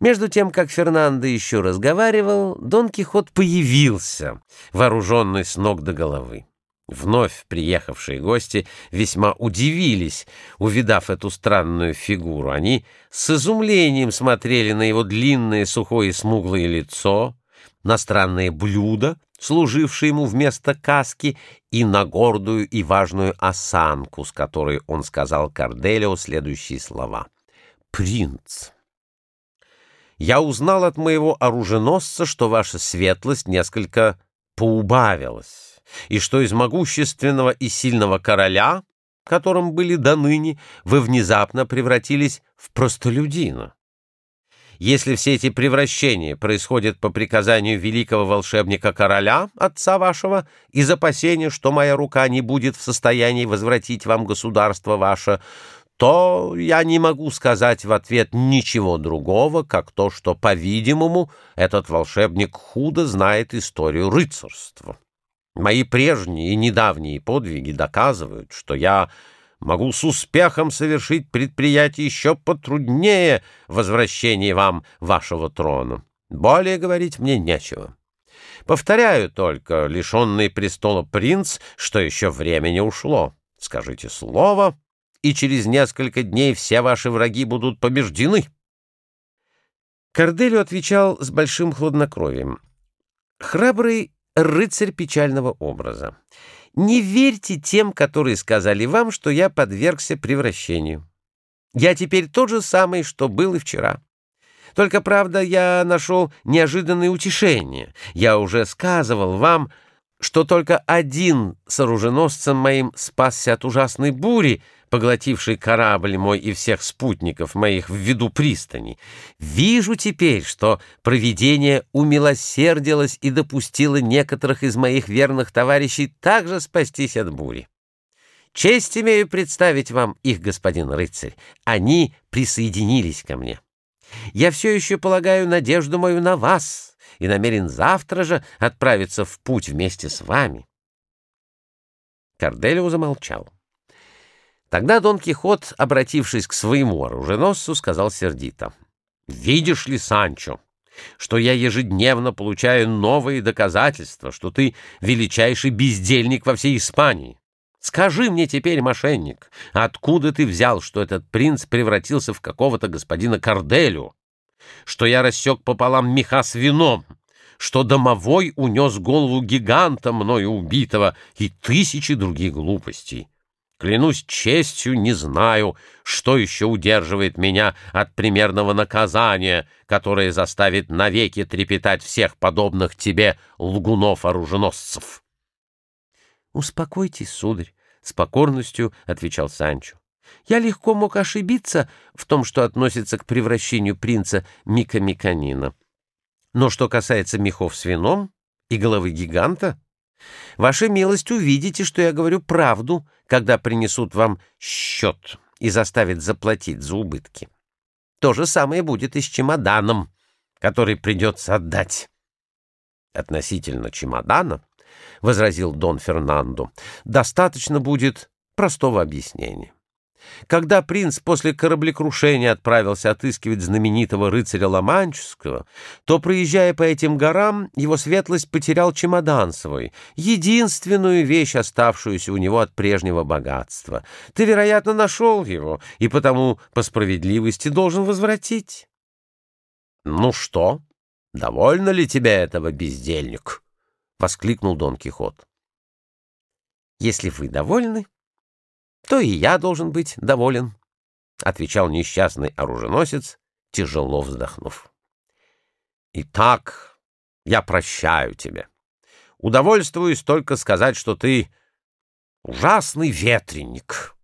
Между тем, как Фернандо еще разговаривал, Дон Кихот появился, вооруженный с ног до головы. Вновь приехавшие гости весьма удивились, увидав эту странную фигуру. Они с изумлением смотрели на его длинное, сухое и смуглое лицо, на странное блюдо, служившее ему вместо каски, и на гордую и важную осанку, с которой он сказал Корделио следующие слова. «Принц, я узнал от моего оруженосца, что ваша светлость несколько поубавилась» и что из могущественного и сильного короля, которым были до ныне, вы внезапно превратились в простолюдина. Если все эти превращения происходят по приказанию великого волшебника-короля, отца вашего, из опасения, что моя рука не будет в состоянии возвратить вам государство ваше, то я не могу сказать в ответ ничего другого, как то, что, по-видимому, этот волшебник худо знает историю рыцарства. Мои прежние и недавние подвиги доказывают, что я могу с успехом совершить предприятие еще потруднее возвращения вам вашего трона. Более говорить мне нечего. Повторяю только, лишенный престола принц, что еще время не ушло. Скажите слово, и через несколько дней все ваши враги будут побеждены. Корделю отвечал с большим хладнокровием. Храбрый рыцарь печального образа. Не верьте тем, которые сказали вам, что я подвергся превращению. Я теперь тот же самый, что был и вчера. Только, правда, я нашел неожиданное утешение. Я уже сказывал вам, что только один с оруженосцем моим спасся от ужасной бури, поглотивший корабль мой и всех спутников моих в виду пристани, вижу теперь, что провидение умилосердилось и допустило некоторых из моих верных товарищей также спастись от бури. Честь имею представить вам их, господин рыцарь. Они присоединились ко мне. Я все еще полагаю надежду мою на вас и намерен завтра же отправиться в путь вместе с вами. Корделио замолчал. Тогда Дон Кихот, обратившись к своему оруженосцу, сказал сердито. «Видишь ли, Санчо, что я ежедневно получаю новые доказательства, что ты величайший бездельник во всей Испании? Скажи мне теперь, мошенник, откуда ты взял, что этот принц превратился в какого-то господина Корделю, что я рассек пополам меха с вином, что домовой унес голову гиганта, мною убитого, и тысячи других глупостей?» Клянусь честью, не знаю, что еще удерживает меня от примерного наказания, которое заставит навеки трепетать всех подобных тебе лгунов-оруженосцев. — Успокойтесь, сударь, — с покорностью отвечал Санчо. Я легко мог ошибиться в том, что относится к превращению принца Мика Миканина. Но что касается мехов с вином и головы гиганта, Ваша милость увидите, что я говорю правду, когда принесут вам счет и заставят заплатить за убытки. То же самое будет и с чемоданом, который придется отдать. Относительно чемодана, — возразил Дон Фернандо, — достаточно будет простого объяснения. Когда принц после кораблекрушения отправился отыскивать знаменитого рыцаря Ломанческого, то, проезжая по этим горам, его светлость потерял чемодан свой, единственную вещь, оставшуюся у него от прежнего богатства. Ты, вероятно, нашел его, и потому по справедливости должен возвратить. — Ну что, довольно ли тебя этого, бездельник? — воскликнул Дон Кихот. — Если вы довольны, то и я должен быть доволен, — отвечал несчастный оруженосец, тяжело вздохнув. — Итак, я прощаю тебя. Удовольствуюсь только сказать, что ты ужасный ветреник.